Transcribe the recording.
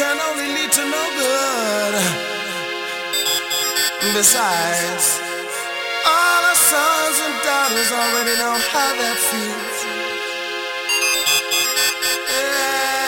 can only lead to no good. Besides, all our sons and daughters already know how that feels. Yeah.